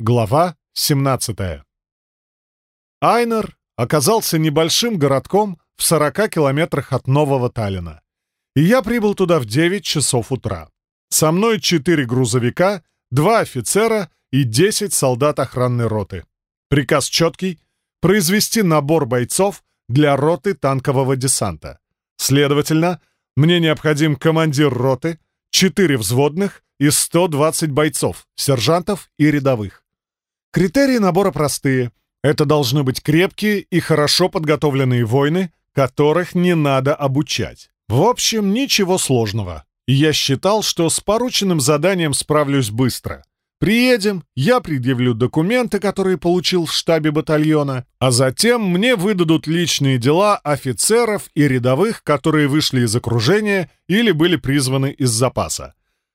Глава 17 Айнер оказался небольшим городком в 40 километрах от Нового Таллина. И я прибыл туда в 9 часов утра. Со мной 4 грузовика, 2 офицера и 10 солдат охранной роты. Приказ четкий — произвести набор бойцов для роты танкового десанта. Следовательно, мне необходим командир роты, 4 взводных и 120 бойцов, сержантов и рядовых. Критерии набора простые. Это должны быть крепкие и хорошо подготовленные воины, которых не надо обучать. В общем, ничего сложного. Я считал, что с порученным заданием справлюсь быстро. Приедем, я предъявлю документы, которые получил в штабе батальона, а затем мне выдадут личные дела офицеров и рядовых, которые вышли из окружения или были призваны из запаса.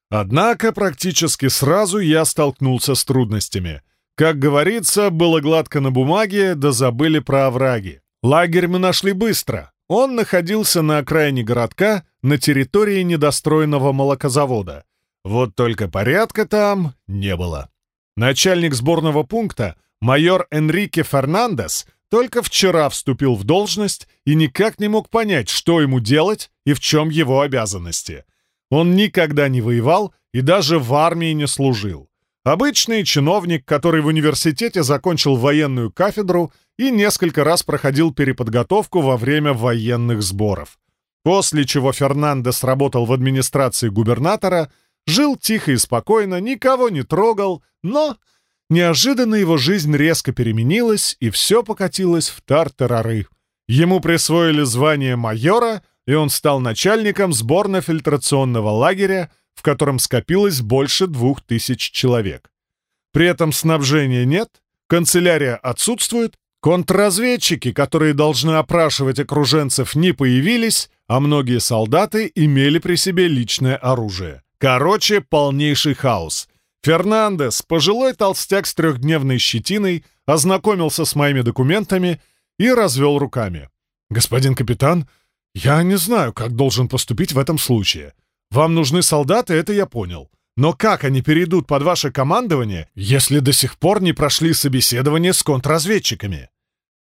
Однако практически сразу я столкнулся с трудностями. Как говорится, было гладко на бумаге, да забыли про овраги. Лагерь мы нашли быстро. Он находился на окраине городка, на территории недостроенного молокозавода. Вот только порядка там не было. Начальник сборного пункта, майор Энрике Фернандес, только вчера вступил в должность и никак не мог понять, что ему делать и в чем его обязанности. Он никогда не воевал и даже в армии не служил. Обычный чиновник, который в университете закончил военную кафедру и несколько раз проходил переподготовку во время военных сборов. После чего Фернандес работал в администрации губернатора — Жил тихо и спокойно, никого не трогал, но неожиданно его жизнь резко переменилась, и все покатилось в тартарары. Ему присвоили звание майора, и он стал начальником сборно-фильтрационного лагеря, в котором скопилось больше двух тысяч человек. При этом снабжения нет, канцелярия отсутствует, контрразведчики, которые должны опрашивать окруженцев, не появились, а многие солдаты имели при себе личное оружие. Короче, полнейший хаос. Фернандес, пожилой толстяк с трехдневной щетиной, ознакомился с моими документами и развел руками. «Господин капитан, я не знаю, как должен поступить в этом случае. Вам нужны солдаты, это я понял. Но как они перейдут под ваше командование, если до сих пор не прошли собеседование с контрразведчиками?»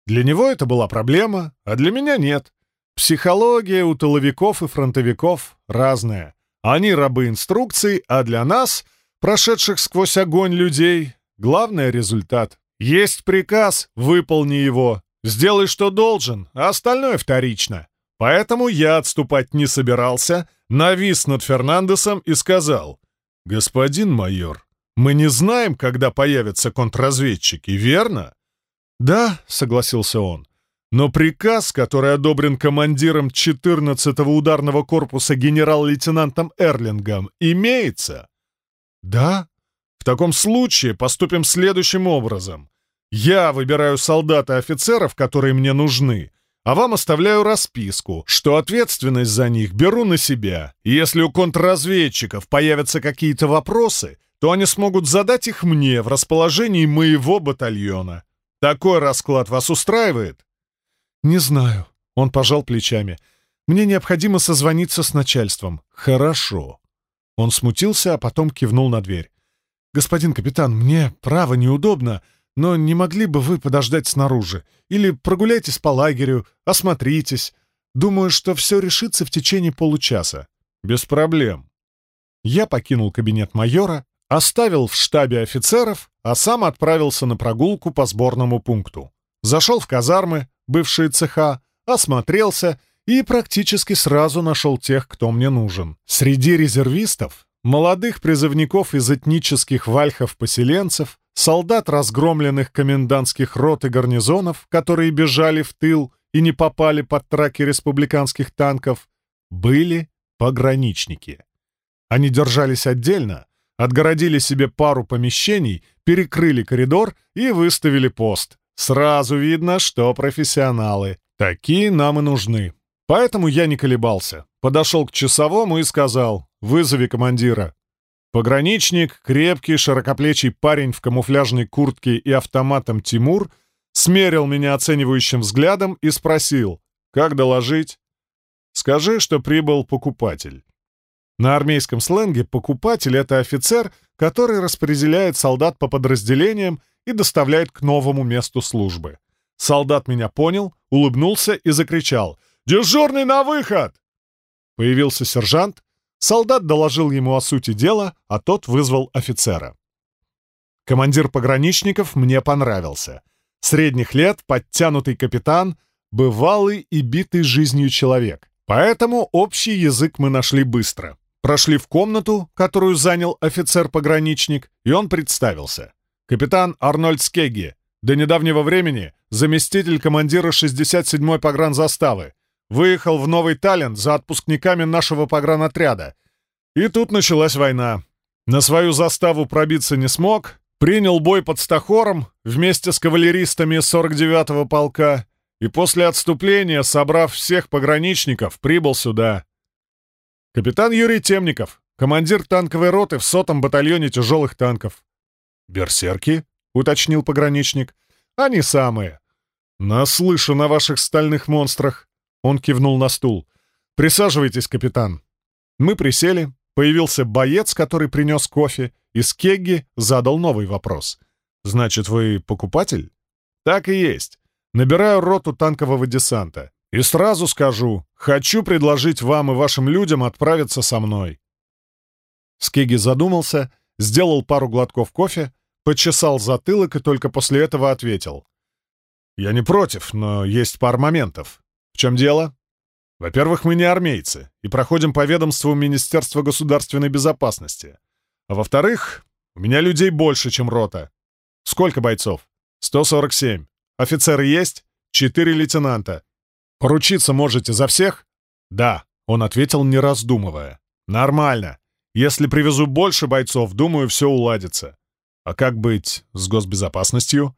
Для него это была проблема, а для меня нет. Психология у тыловиков и фронтовиков разная. Они рабы инструкций, а для нас, прошедших сквозь огонь людей, главный результат. Есть приказ, выполни его. Сделай, что должен, а остальное вторично. Поэтому я отступать не собирался, навис над Фернандесом и сказал, «Господин майор, мы не знаем, когда появятся контрразведчики, верно?» «Да», — согласился он, но приказ, который одобрен командиром 14-го ударного корпуса генерал-лейтенантом Эрлингом, имеется? Да. В таком случае поступим следующим образом. Я выбираю солдат и офицеров, которые мне нужны, а вам оставляю расписку, что ответственность за них беру на себя. И если у контрразведчиков появятся какие-то вопросы, то они смогут задать их мне в расположении моего батальона. Такой расклад вас устраивает? «Не знаю». Он пожал плечами. «Мне необходимо созвониться с начальством». «Хорошо». Он смутился, а потом кивнул на дверь. «Господин капитан, мне, право, неудобно, но не могли бы вы подождать снаружи? Или прогуляйтесь по лагерю, осмотритесь. Думаю, что все решится в течение получаса». «Без проблем». Я покинул кабинет майора, оставил в штабе офицеров, а сам отправился на прогулку по сборному пункту. Зашел в казармы, бывшие цеха, осмотрелся и практически сразу нашел тех, кто мне нужен. Среди резервистов, молодых призывников из этнических вальхов-поселенцев, солдат разгромленных комендантских рот и гарнизонов, которые бежали в тыл и не попали под траки республиканских танков, были пограничники. Они держались отдельно, отгородили себе пару помещений, перекрыли коридор и выставили пост, Сразу видно, что профессионалы. Такие нам и нужны. Поэтому я не колебался. Подошел к часовому и сказал «Вызови командира». Пограничник, крепкий, широкоплечий парень в камуфляжной куртке и автоматом Тимур, смерил меня оценивающим взглядом и спросил «Как доложить?» «Скажи, что прибыл покупатель». На армейском сленге покупатель — это офицер, который распределяет солдат по подразделениям и доставляет к новому месту службы. Солдат меня понял, улыбнулся и закричал «Дежурный на выход!» Появился сержант, солдат доложил ему о сути дела, а тот вызвал офицера. Командир пограничников мне понравился. Средних лет, подтянутый капитан, бывалый и битый жизнью человек. Поэтому общий язык мы нашли быстро. Прошли в комнату, которую занял офицер-пограничник, и он представился. Капитан Арнольд Скегги, до недавнего времени заместитель командира 67-й погранзаставы, выехал в Новый Талент за отпускниками нашего погранотряда. И тут началась война. На свою заставу пробиться не смог, принял бой под Стахором вместе с кавалеристами 49-го полка и после отступления, собрав всех пограничников, прибыл сюда. Капитан Юрий Темников, командир танковой роты в сотом батальоне тяжелых танков. «Берсерки?» — уточнил пограничник. «Они самые. Наслышан о ваших стальных монстрах». Он кивнул на стул. «Присаживайтесь, капитан». Мы присели. Появился боец, который принес кофе, и Скегги задал новый вопрос. «Значит, вы покупатель?» «Так и есть. Набираю роту танкового десанта. И сразу скажу, хочу предложить вам и вашим людям отправиться со мной». Скеги задумался, сделал пару глотков кофе, почесал затылок и только после этого ответил. «Я не против, но есть пара моментов. Чем дело? Во-первых, мы не армейцы и проходим по ведомству Министерства государственной безопасности. А во-вторых, у меня людей больше, чем рота. Сколько бойцов? 147. Офицеры есть? Четыре лейтенанта. «Поручиться можете за всех?» «Да», — он ответил, не раздумывая. «Нормально. Если привезу больше бойцов, думаю, все уладится. А как быть с госбезопасностью?»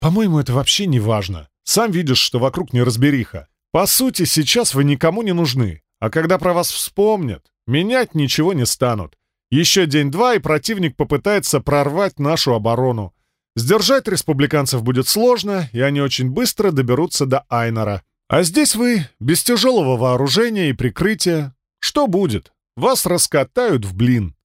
«По-моему, это вообще не важно. Сам видишь, что вокруг неразбериха. По сути, сейчас вы никому не нужны. А когда про вас вспомнят, менять ничего не станут. Еще день-два, и противник попытается прорвать нашу оборону. Сдержать республиканцев будет сложно, и они очень быстро доберутся до Айнора. А здесь вы без тяжелого вооружения и прикрытия. Что будет? Вас раскатают в блин.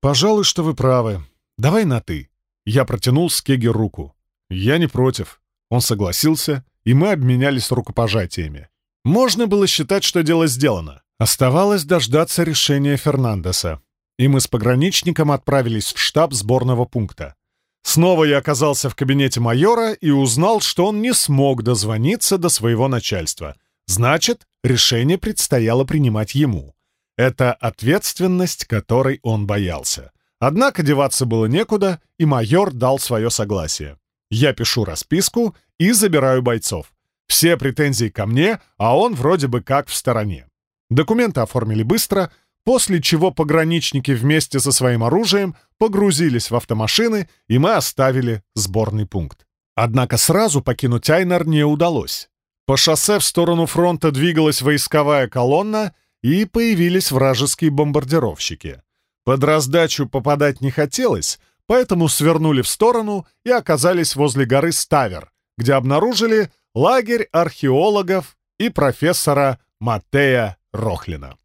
Пожалуй, что вы правы. Давай на «ты». Я протянул Скегер руку. Я не против. Он согласился, и мы обменялись рукопожатиями. Можно было считать, что дело сделано. Оставалось дождаться решения Фернандеса. И мы с пограничником отправились в штаб сборного пункта. Снова я оказался в кабинете майора и узнал, что он не смог дозвониться до своего начальства. Значит, решение предстояло принимать ему. Это ответственность, которой он боялся. Однако деваться было некуда, и майор дал свое согласие. Я пишу расписку и забираю бойцов. Все претензии ко мне, а он вроде бы как в стороне. Документы оформили быстро, после чего пограничники вместе со своим оружием погрузились в автомашины, и мы оставили сборный пункт. Однако сразу покинуть Айнер не удалось. По шоссе в сторону фронта двигалась войсковая колонна, и появились вражеские бомбардировщики. Под раздачу попадать не хотелось, поэтому свернули в сторону и оказались возле горы Ставер, где обнаружили лагерь археологов и профессора Матея Рохлина.